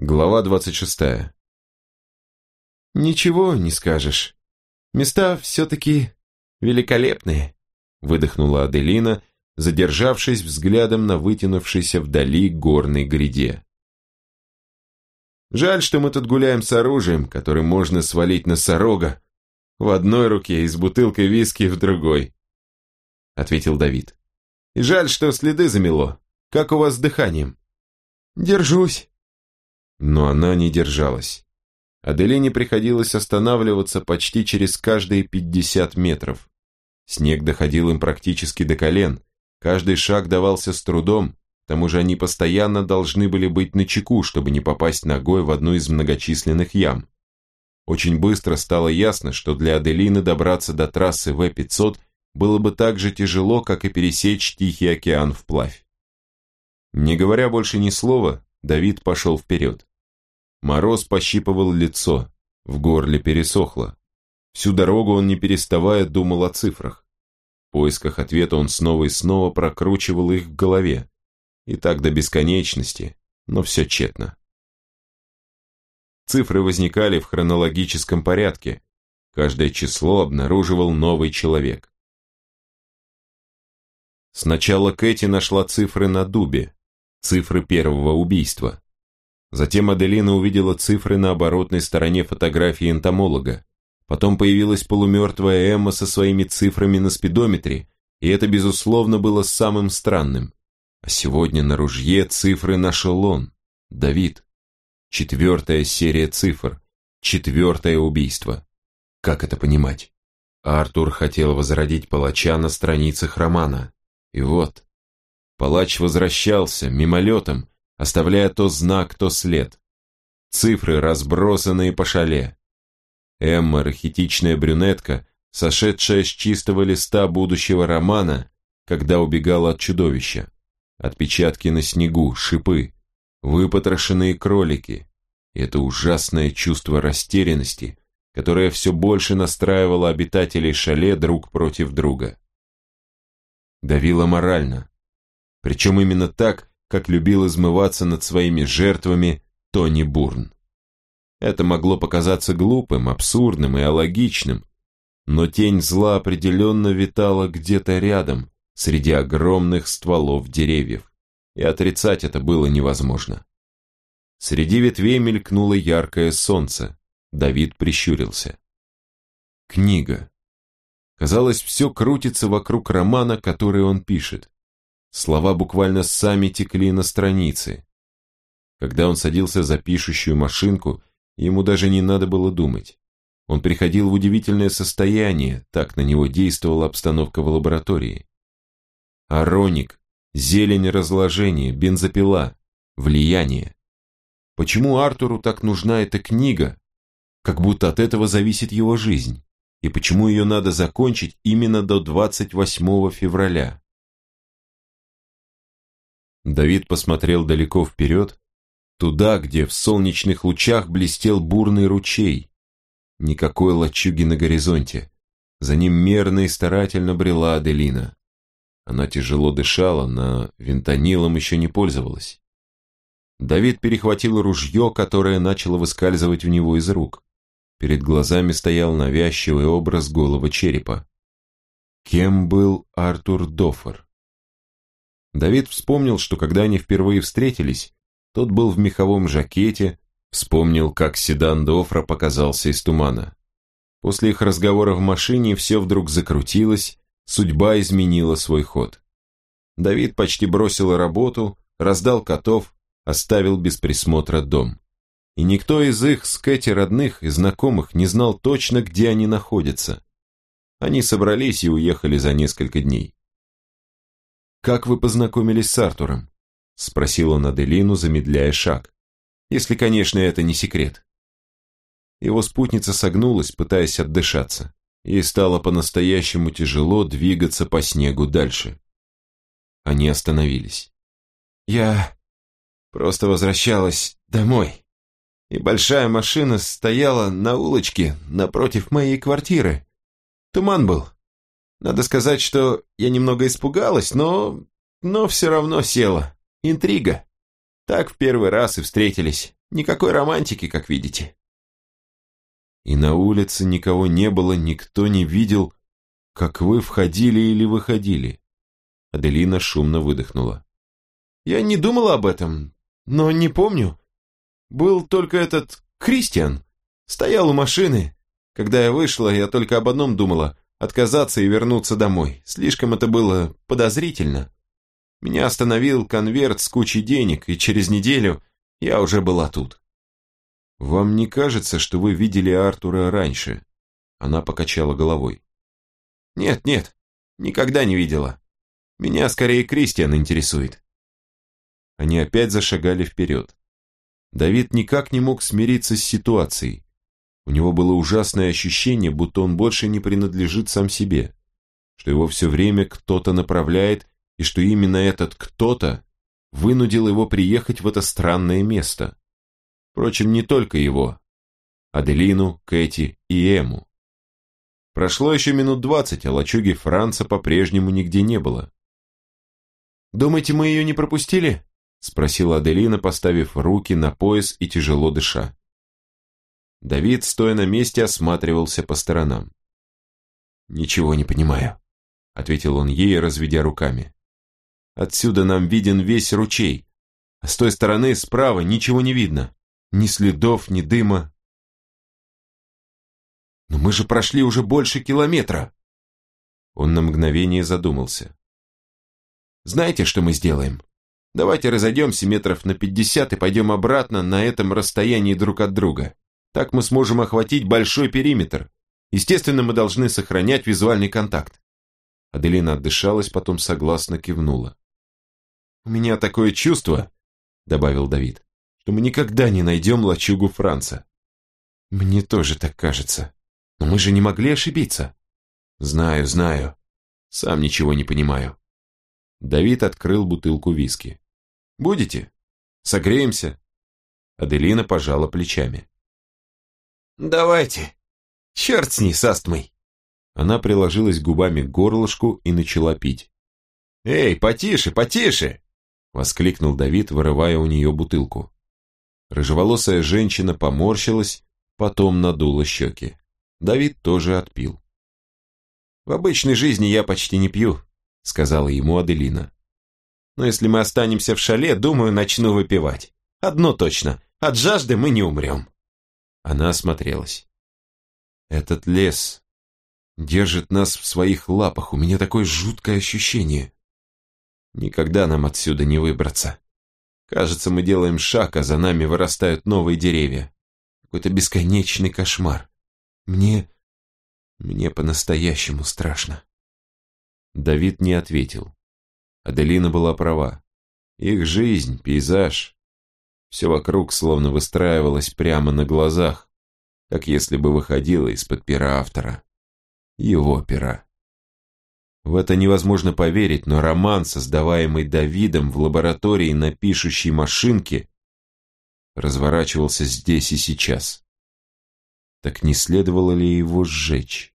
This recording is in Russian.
Глава двадцать шестая. «Ничего не скажешь. Места все-таки великолепные», выдохнула Аделина, задержавшись взглядом на вытянувшейся вдали горной гряде. «Жаль, что мы тут гуляем с оружием, которым можно свалить носорога в одной руке и с бутылкой виски в другой», ответил Давид. «И жаль, что следы замело. Как у вас с дыханием?» «Держусь», но она не держалась. Аделине приходилось останавливаться почти через каждые пятьдесят метров. Снег доходил им практически до колен, каждый шаг давался с трудом, к тому же они постоянно должны были быть начеку, чтобы не попасть ногой в одну из многочисленных ям. Очень быстро стало ясно, что для Аделины добраться до трассы В-500 было бы так же тяжело, как и пересечь Тихий океан вплавь. Не говоря больше ни слова, Давид пошел вперед. Мороз пощипывал лицо, в горле пересохло. Всю дорогу он не переставая думал о цифрах. В поисках ответа он снова и снова прокручивал их в голове. И так до бесконечности, но все тщетно. Цифры возникали в хронологическом порядке. Каждое число обнаруживал новый человек. Сначала Кэти нашла цифры на дубе, цифры первого убийства. Затем Аделина увидела цифры на оборотной стороне фотографии энтомолога. Потом появилась полумертвая Эмма со своими цифрами на спидометре, и это, безусловно, было самым странным. А сегодня на ружье цифры нашел он, Давид. Четвертая серия цифр, четвертое убийство. Как это понимать? Артур хотел возродить палача на страницах романа. И вот, палач возвращался мимолетом, оставляя то знак, то след. Цифры, разбросанные по шале. Эмма, рахитичная брюнетка, сошедшая с чистого листа будущего романа, когда убегала от чудовища. Отпечатки на снегу, шипы, выпотрошенные кролики. И это ужасное чувство растерянности, которое все больше настраивало обитателей шале друг против друга. Давило морально. Причем именно так, как любил измываться над своими жертвами Тони Бурн. Это могло показаться глупым, абсурдным и алогичным, но тень зла определенно витала где-то рядом, среди огромных стволов деревьев, и отрицать это было невозможно. Среди ветвей мелькнуло яркое солнце, Давид прищурился. Книга. Казалось, все крутится вокруг романа, который он пишет. Слова буквально сами текли на странице. Когда он садился за пишущую машинку, ему даже не надо было думать. Он приходил в удивительное состояние, так на него действовала обстановка в лаборатории. Ароник, зелень разложения, бензопила, влияние. Почему Артуру так нужна эта книга? Как будто от этого зависит его жизнь. И почему ее надо закончить именно до 28 февраля? Давид посмотрел далеко вперед, туда, где в солнечных лучах блестел бурный ручей. Никакой лачуги на горизонте. За ним мерно и старательно брела Аделина. Она тяжело дышала, но винтонилом еще не пользовалась. Давид перехватил ружье, которое начало выскальзывать у него из рук. Перед глазами стоял навязчивый образ голого черепа. Кем был Артур Доффер? Давид вспомнил, что когда они впервые встретились, тот был в меховом жакете, вспомнил, как седан Дофра показался из тумана. После их разговора в машине все вдруг закрутилось, судьба изменила свой ход. Давид почти бросил работу, раздал котов, оставил без присмотра дом. И никто из их с Кэти родных и знакомых не знал точно, где они находятся. Они собрались и уехали за несколько дней. «Как вы познакомились с Артуром?» – спросил он Аделину, замедляя шаг. «Если, конечно, это не секрет». Его спутница согнулась, пытаясь отдышаться. Ей стало по-настоящему тяжело двигаться по снегу дальше. Они остановились. «Я просто возвращалась домой, и большая машина стояла на улочке напротив моей квартиры. Туман был, надо сказать, что я немного испугалась, но... но все равно села. Интрига. Так в первый раз и встретились. Никакой романтики, как видите. И на улице никого не было, никто не видел, как вы входили или выходили. Аделина шумно выдохнула. Я не думала об этом, но не помню. Был только этот Кристиан. Стоял у машины. Когда я вышла, я только об одном думала – отказаться и вернуться домой. Слишком это было подозрительно. Меня остановил конверт с кучей денег, и через неделю я уже была тут. «Вам не кажется, что вы видели Артура раньше?» Она покачала головой. «Нет, нет, никогда не видела. Меня скорее Кристиан интересует». Они опять зашагали вперед. Давид никак не мог смириться с ситуацией. У него было ужасное ощущение, будто он больше не принадлежит сам себе, что его все время кто-то направляет, и что именно этот кто-то вынудил его приехать в это странное место. Впрочем, не только его. Аделину, Кэти и Эму. Прошло еще минут двадцать, а лачуги Франца по-прежнему нигде не было. «Думаете, мы ее не пропустили?» спросила Аделина, поставив руки на пояс и тяжело дыша. Давид, стоя на месте, осматривался по сторонам. «Ничего не понимаю», — ответил он ей, разведя руками. «Отсюда нам виден весь ручей, а с той стороны справа ничего не видно, ни следов, ни дыма». «Но мы же прошли уже больше километра!» Он на мгновение задумался. «Знаете, что мы сделаем? Давайте разойдемся метров на пятьдесят и пойдем обратно на этом расстоянии друг от друга. Так мы сможем охватить большой периметр. Естественно, мы должны сохранять визуальный контакт. Аделина отдышалась, потом согласно кивнула. «У меня такое чувство», — добавил Давид, «что мы никогда не найдем лачугу Франца». «Мне тоже так кажется. Но мы же не могли ошибиться». «Знаю, знаю. Сам ничего не понимаю». Давид открыл бутылку виски. Будете? Согреемся?» Аделина пожала плечами. «Давайте. Черт с ней, с астмой!» Она приложилась губами к горлышку и начала пить. «Эй, потише, потише!» Воскликнул Давид, вырывая у нее бутылку. Рыжеволосая женщина поморщилась, потом надула щеки. Давид тоже отпил. «В обычной жизни я почти не пью», — сказала ему Аделина. Но если мы останемся в шале, думаю, начну выпивать. Одно точно, от жажды мы не умрем. Она осмотрелась. Этот лес держит нас в своих лапах, у меня такое жуткое ощущение. Никогда нам отсюда не выбраться. Кажется, мы делаем шаг, а за нами вырастают новые деревья. Какой-то бесконечный кошмар. Мне... мне по-настоящему страшно. Давид не ответил. Аделина была права. Их жизнь, пейзаж, все вокруг словно выстраивалось прямо на глазах, как если бы выходило из-под пера автора. Его пера. В это невозможно поверить, но роман, создаваемый Давидом в лаборатории на пишущей машинке, разворачивался здесь и сейчас. Так не следовало ли его сжечь?